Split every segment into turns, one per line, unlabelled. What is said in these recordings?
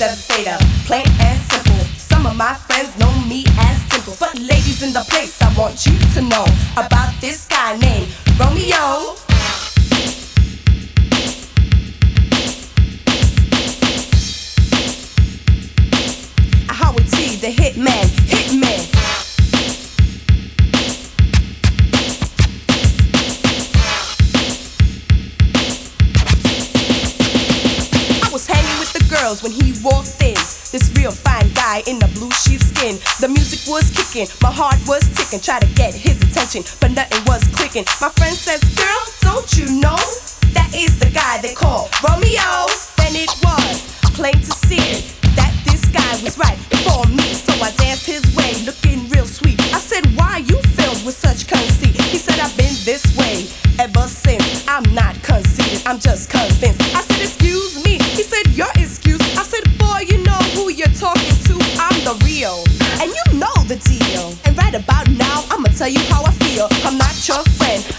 devastator. Plain and simple. Some of my friends know me as simple. But ladies in the place, I want you to know about this guy named Romeo. Girls when he walked in. This real fine guy in the blue sheepskin. The music was kicking, my heart was ticking. Try to get his attention, but nothing was clicking. My friend says, Girl, don't you know that is the guy they call Romeo? Then it was plain to see that this guy was right for me. So I danced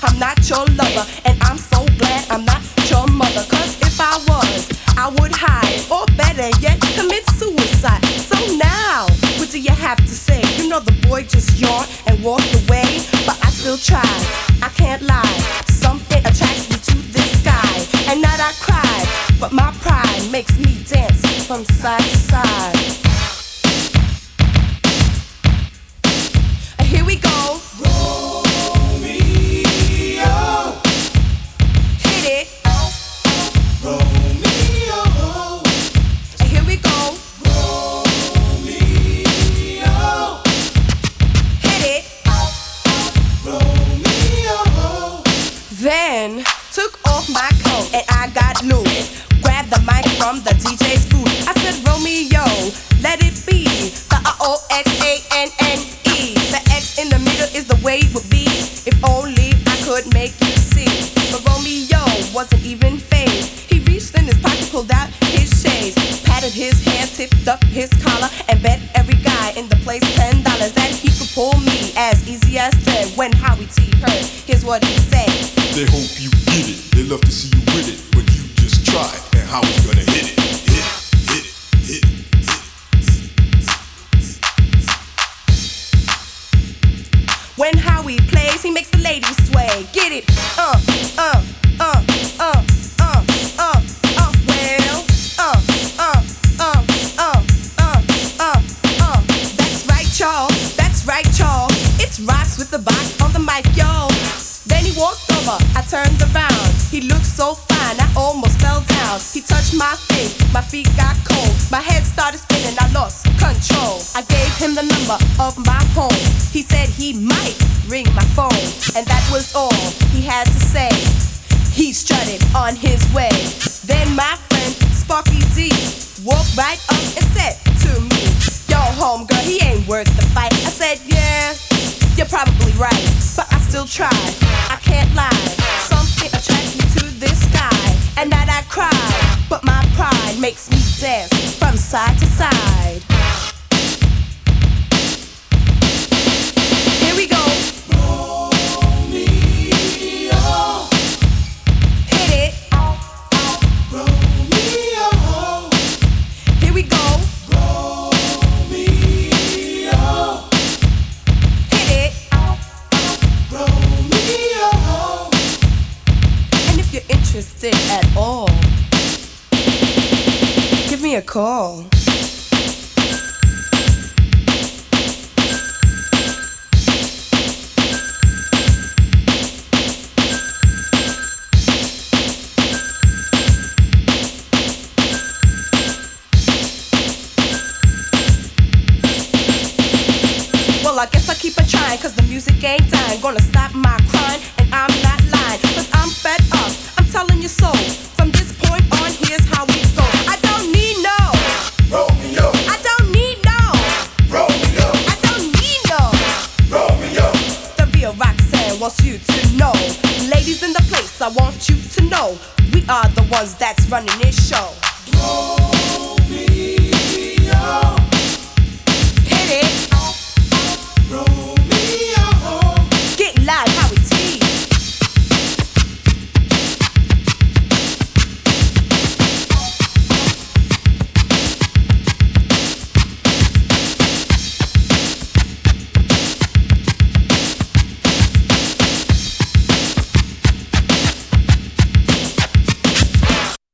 I'm not your lover, and I'm so glad I'm not your mother. Cause if I was, I would hide, or better yet, commit suicide. So now, what do you have to say? You know the boy just yawned and walked away, but I still tried. I can't lie, something attracts me to this guy, and not I cried, but my pride makes me dance from side to side. And bet every guy in the place ten dollars that he could pull me as easy as ten. When Howie Tee heard, here's what he said.
They hope you get it. They love to see you with it, but you just try. And how it's gonna hit it, hit it, hit it, hit it.
When Howie plays, he makes the ladies sway. Get it? Uh, uh, uh, uh, fine, I almost fell down. He touched my face, my feet got cold. My head started spinning, I lost control. I gave him the number of my home. He said he might ring my phone, and that was all he had to say. He strutted on his way. Then my friend Sparky D walked right up and said to me, Yo, homegirl, he ain't worth the fight. I said, Yeah, you're probably right, but I still try. Makes me dance from side to side. Here we go. Hit it. Here we go. Hit it. And if you're interested at all, a call. Well, I guess I keep on trying, cause the music ain't dying. Gonna stop my are the ones that's running this show.